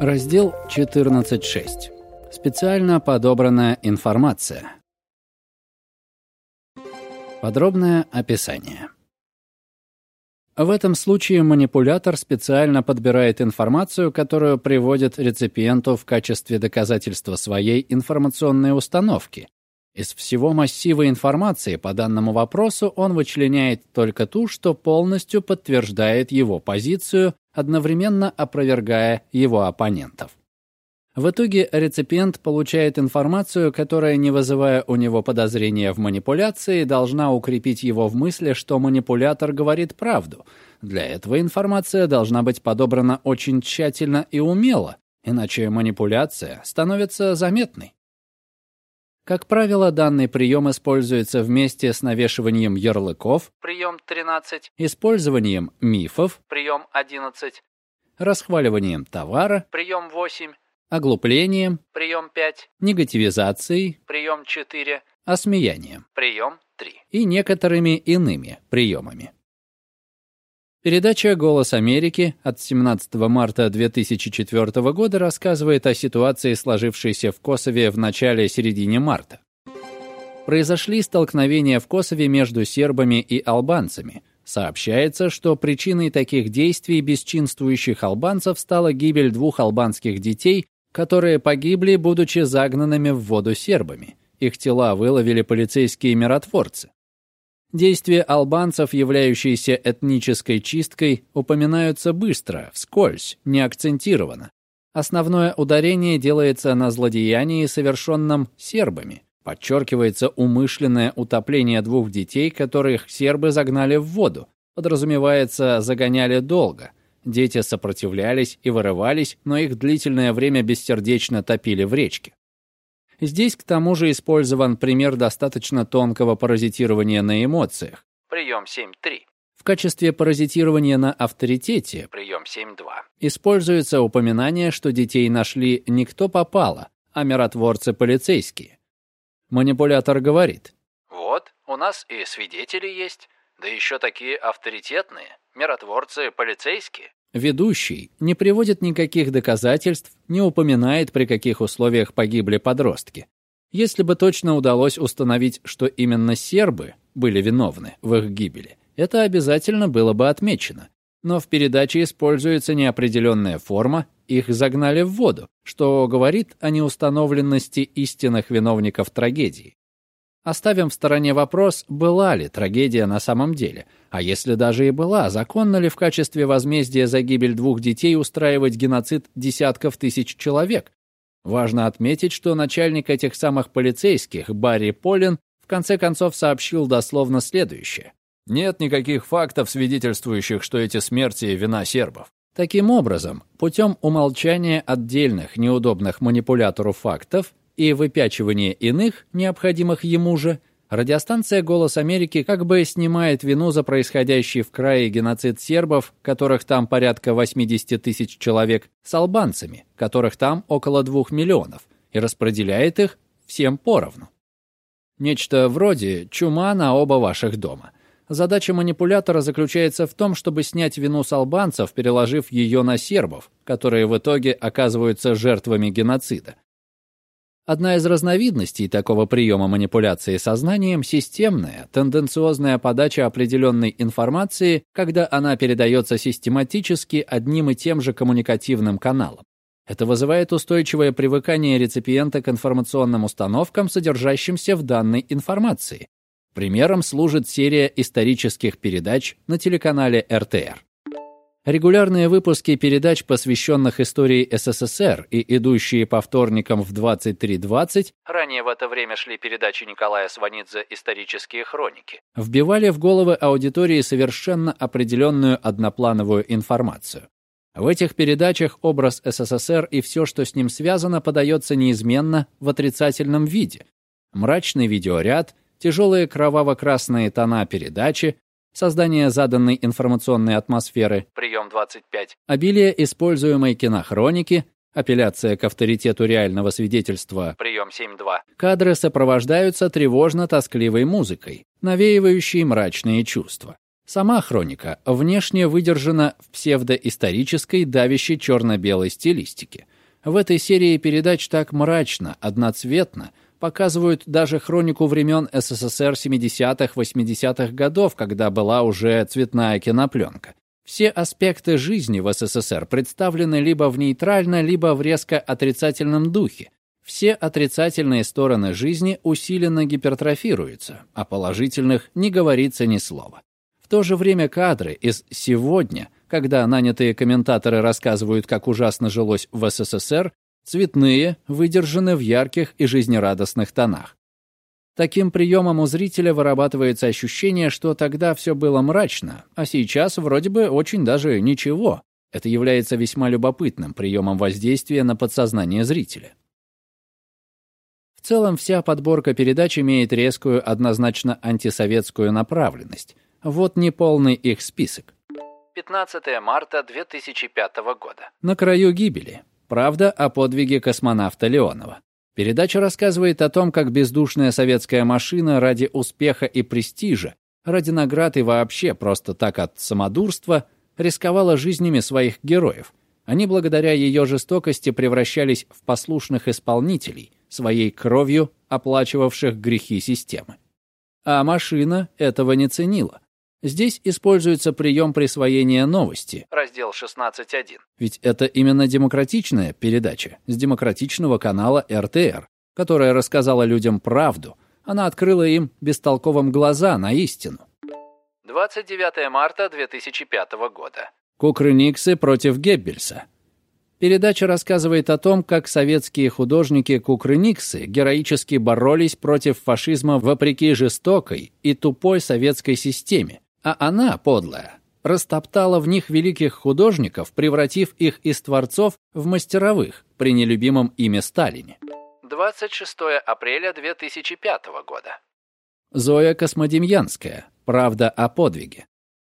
Раздел 14.6. Специально подобранная информация. Подробное описание. В этом случае манипулятор специально подбирает информацию, которую приводит реципиенту в качестве доказательства своей информационной установки. Из всего массива информации по данному вопросу он вычленяет только ту, что полностью подтверждает его позицию одновременно опровергая его оппонентов. В итоге реципиент получает информацию, которая, не вызывая у него подозрения в манипуляции, должна укрепить его в мысли, что манипулятор говорит правду. Для этого информация должна быть подобрана очень тщательно и умело, иначе манипуляция становится заметной. Как правило, данный прием используется вместе с навешиванием ярлыков, прием 13, использованием мифов, прием 11, расхваливанием товара, прием 8, оглуплением, прием 5, негативизацией, прием 4, осмеянием, прием 3 и некоторыми иными приемами. Передача «Голос Америки» от 17 марта 2004 года рассказывает о ситуации, сложившейся в Косове в начале-середине марта. Произошли столкновения в Косове между сербами и албанцами. Сообщается, что причиной таких действий бесчинствующих албанцев стала гибель двух албанских детей, которые погибли, будучи загнанными в воду сербами. Их тела выловили полицейские миротворцы. Действия албанцев, являющиеся этнической чисткой, упоминаются быстро, вскользь, не акцентированно. Основное ударение делается на злодеянии, совершенном сербами. Подчеркивается умышленное утопление двух детей, которых сербы загнали в воду. Подразумевается, загоняли долго. Дети сопротивлялись и вырывались, но их длительное время бессердечно топили в речке. Здесь к тому же использован пример достаточно тонкого паразитирования на эмоциях. Прием 7.3. В качестве паразитирования на авторитете, прием 7.2, используется упоминание, что детей нашли не кто попало, а миротворцы полицейские. Манипулятор говорит. Вот, у нас и свидетели есть, да еще такие авторитетные, миротворцы полицейские. Ведущий не приводит никаких доказательств, не упоминает, при каких условиях погибли подростки. Если бы точно удалось установить, что именно сербы были виновны в их гибели, это обязательно было бы отмечено. Но в передаче используется неопределенная форма, их загнали в воду, что говорит о неустановленности истинных виновников трагедии. Оставим в стороне вопрос, была ли трагедия на самом деле. А если даже и была, законно ли в качестве возмездия за гибель двух детей устраивать геноцид десятков тысяч человек? Важно отметить, что начальник этих самых полицейских, Барри Полин, в конце концов сообщил дословно следующее. Нет никаких фактов, свидетельствующих, что эти смерти – вина сербов. Таким образом, путем умолчания отдельных неудобных манипулятору фактов и выпячивания иных, необходимых ему же, радиостанция «Голос Америки» как бы снимает вину за происходящий в крае геноцид сербов, которых там порядка 80 тысяч человек, с албанцами, которых там около 2 миллионов, и распределяет их всем поровну. Нечто вроде «чума на оба ваших дома». Задача манипулятора заключается в том, чтобы снять вину с албанцев, переложив ее на сербов, которые в итоге оказываются жертвами геноцида. Одна из разновидностей такого приема манипуляции сознанием – системная, тенденциозная подача определенной информации, когда она передается систематически одним и тем же коммуникативным каналом. Это вызывает устойчивое привыкание реципиента к информационным установкам, содержащимся в данной информации. Примером служит серия исторических передач на телеканале РТР. Регулярные выпуски передач, посвященных истории СССР и идущие по вторникам в 23.20, ранее в это время шли передачи Николая Сванидзе «Исторические хроники», вбивали в головы аудитории совершенно определенную одноплановую информацию. В этих передачах образ СССР и все, что с ним связано, подается неизменно в отрицательном виде. Мрачный видеоряд, тяжелые кроваво-красные тона передачи, создание заданной информационной атмосферы, прием 25, обилие используемой кинохроники, апелляция к авторитету реального свидетельства, прием 7.2, кадры сопровождаются тревожно-тоскливой музыкой, навеивающей мрачные чувства. Сама хроника внешне выдержана в псевдоисторической, давящей черно-белой стилистике. В этой серии передач так мрачно, одноцветно показывают даже хронику времен СССР 70-80-х годов, когда была уже цветная кинопленка. Все аспекты жизни в СССР представлены либо в нейтрально, либо в резко отрицательном духе. Все отрицательные стороны жизни усиленно гипертрофируются, о положительных не говорится ни слова. В то же время кадры из «Сегодня», когда нанятые комментаторы рассказывают, как ужасно жилось в СССР, цветные, выдержаны в ярких и жизнерадостных тонах. Таким приемом у зрителя вырабатывается ощущение, что тогда все было мрачно, а сейчас вроде бы очень даже ничего. Это является весьма любопытным приемом воздействия на подсознание зрителя. В целом, вся подборка передач имеет резкую, однозначно антисоветскую направленность. Вот неполный их список. 15 марта 2005 года. На краю гибели. Правда о подвиге космонавта Леонова. Передача рассказывает о том, как бездушная советская машина ради успеха и престижа, ради наград и вообще просто так от самодурства рисковала жизнями своих героев. Они благодаря ее жестокости превращались в послушных исполнителей, своей кровью оплачивавших грехи системы. А машина этого не ценила. Здесь используется прием присвоения новости. Раздел 16.1. Ведь это именно демократичная передача с демократичного канала РТР, которая рассказала людям правду. Она открыла им бестолковым глаза на истину. 29 марта 2005 года. Кукрыниксы против Геббельса. Передача рассказывает о том, как советские художники-кукрыниксы героически боролись против фашизма вопреки жестокой и тупой советской системе, а она, подлая, растоптала в них великих художников, превратив их из творцов в мастеровых при нелюбимом ими Сталине. 26 апреля 2005 года. Зоя Космодемьянская. Правда о подвиге.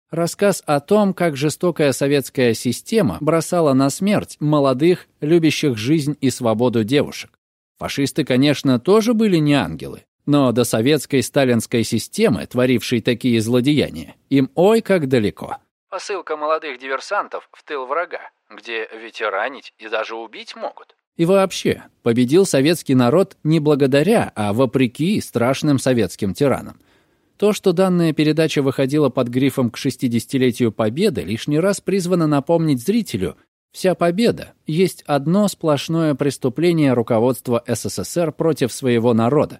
Рассказ о том, как жестокая советская система бросала на смерть молодых, любящих жизнь и свободу девушек. Фашисты, конечно, тоже были не ангелы, но до советской сталинской системы, творившей такие злодеяния, им ой как далеко. Посылка молодых диверсантов в тыл врага, где ветеранить и даже убить могут. И вообще, победил советский народ не благодаря, а вопреки страшным советским тиранам. То, что данная передача выходила под грифом к 60-летию Победы, лишний раз призвано напомнить зрителю, вся победа есть одно сплошное преступление руководства СССР против своего народа.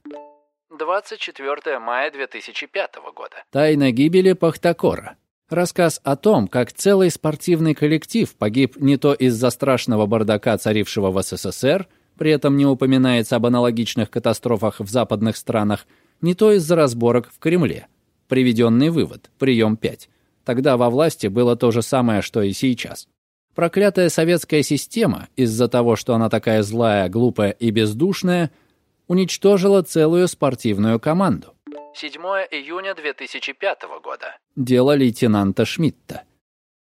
24 мая 2005 года. Тайна гибели Пахтакора. Рассказ о том, как целый спортивный коллектив погиб не то из-за страшного бардака, царившего в СССР, при этом не упоминается об аналогичных катастрофах в западных странах, не то из-за разборок в Кремле. Приведенный вывод, прием 5. Тогда во власти было то же самое, что и сейчас. Проклятая советская система, из-за того, что она такая злая, глупая и бездушная, уничтожила целую спортивную команду. 7 июня 2005 года. Дело лейтенанта Шмидта.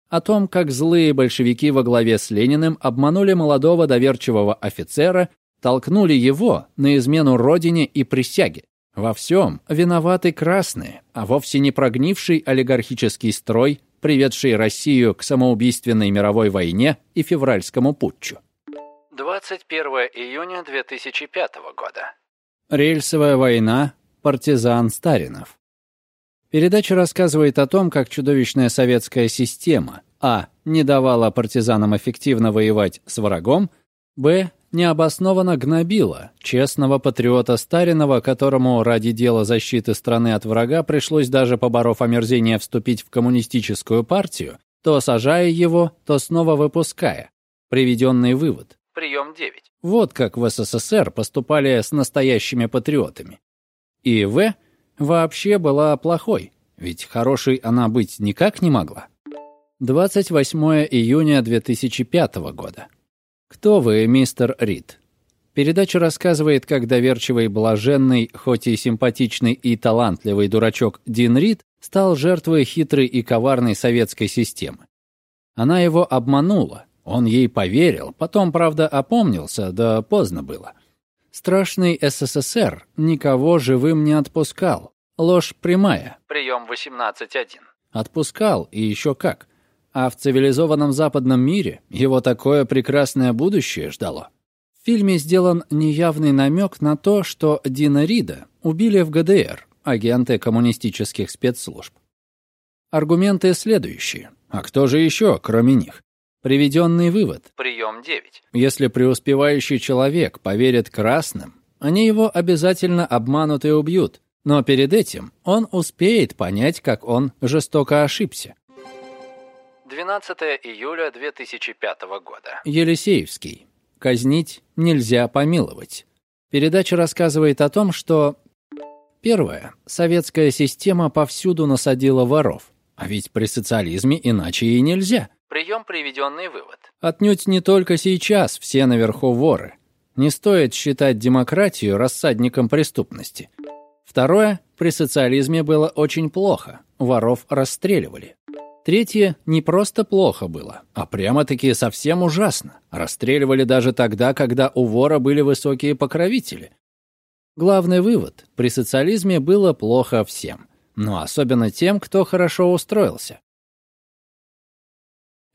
О том, как злые большевики во главе с Лениным обманули молодого доверчивого офицера, толкнули его на измену родине и присяге. Во всем виноваты красные, а вовсе не прогнивший олигархический строй, приведший Россию к самоубийственной мировой войне и февральскому путчу. 21 июня 2005 года. Рельсовая война. Партизан Старинов. Передача рассказывает о том, как чудовищная советская система а. не давала партизанам эффективно воевать с врагом, б. необоснованно гнобила честного патриота Старинова, которому ради дела защиты страны от врага пришлось даже поборов омерзение вступить в коммунистическую партию, то сажая его, то снова выпуская. Приведенный вывод. Прием 9. Вот как в СССР поступали с настоящими патриотами. И В вообще была плохой, ведь хорошей она быть никак не могла. 28 июня 2005 года. Кто вы, мистер Рид? Передача рассказывает, как доверчивый, блаженный, хоть и симпатичный и талантливый дурачок Дин Рид стал жертвой хитрой и коварной советской системы. Она его обманула, он ей поверил, потом, правда, опомнился, да поздно было. Страшный СССР никого живым не отпускал. Ложь прямая. Прием 18.1. Отпускал, и еще как. А в цивилизованном западном мире его такое прекрасное будущее ждало. В фильме сделан неявный намек на то, что Дина Рида убили в ГДР, агенты коммунистических спецслужб. Аргументы следующие. А кто же еще, кроме них? Приведенный вывод. Прием 9. Если преуспевающий человек поверит красным, они его обязательно обманут и убьют. Но перед этим он успеет понять, как он жестоко ошибся. 12 июля 2005 года. Елисеевский. Казнить нельзя помиловать. Передача рассказывает о том, что... Первое. Советская система повсюду насадила воров. А ведь при социализме иначе и нельзя. Прием приведенный вывод. Отнюдь не только сейчас все наверху воры. Не стоит считать демократию рассадником преступности. Второе, при социализме было очень плохо, воров расстреливали. Третье, не просто плохо было, а прямо-таки совсем ужасно. Расстреливали даже тогда, когда у вора были высокие покровители. Главный вывод, при социализме было плохо всем, но особенно тем, кто хорошо устроился.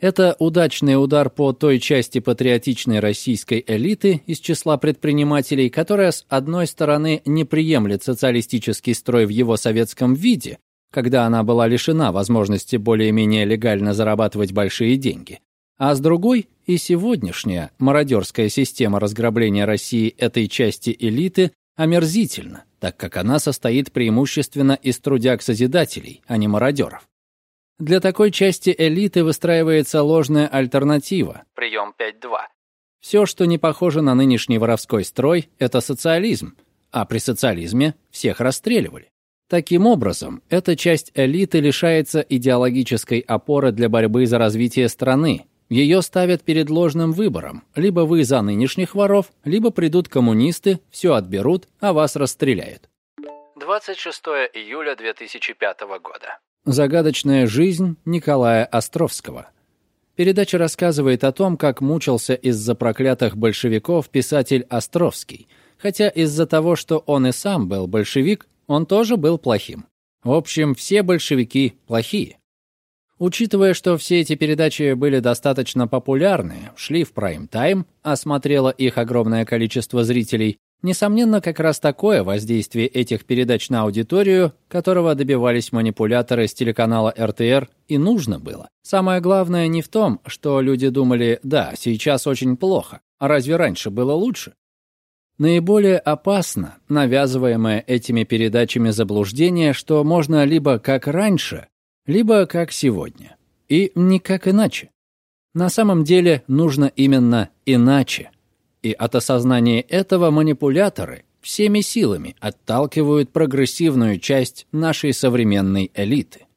Это удачный удар по той части патриотичной российской элиты из числа предпринимателей, которая, с одной стороны, не приемлет социалистический строй в его советском виде, когда она была лишена возможности более-менее легально зарабатывать большие деньги, а с другой и сегодняшняя мародерская система разграбления России этой части элиты омерзительна, так как она состоит преимущественно из трудяг-созидателей, а не мародеров. Для такой части элиты выстраивается ложная альтернатива. Прием 5.2. Все, что не похоже на нынешний воровской строй, это социализм, а при социализме всех расстреливали. Таким образом, эта часть элиты лишается идеологической опоры для борьбы за развитие страны. Ее ставят перед ложным выбором. Либо вы за нынешних воров, либо придут коммунисты, все отберут, а вас расстреляют. 26 июля 2005 года. Загадочная жизнь Николая Островского. Передача рассказывает о том, как мучился из-за проклятых большевиков писатель Островский, хотя из-за того, что он и сам был большевик, он тоже был плохим. В общем, все большевики плохие. Учитывая, что все эти передачи были достаточно популярны, шли в прайм-тайм, а смотрело их огромное количество зрителей, Несомненно, как раз такое воздействие этих передач на аудиторию, которого добивались манипуляторы с телеканала РТР, и нужно было. Самое главное не в том, что люди думали «да, сейчас очень плохо», а разве раньше было лучше? Наиболее опасно навязываемое этими передачами заблуждение, что можно либо как раньше, либо как сегодня. И никак иначе. На самом деле нужно именно иначе. И от осознания этого манипуляторы всеми силами отталкивают прогрессивную часть нашей современной элиты.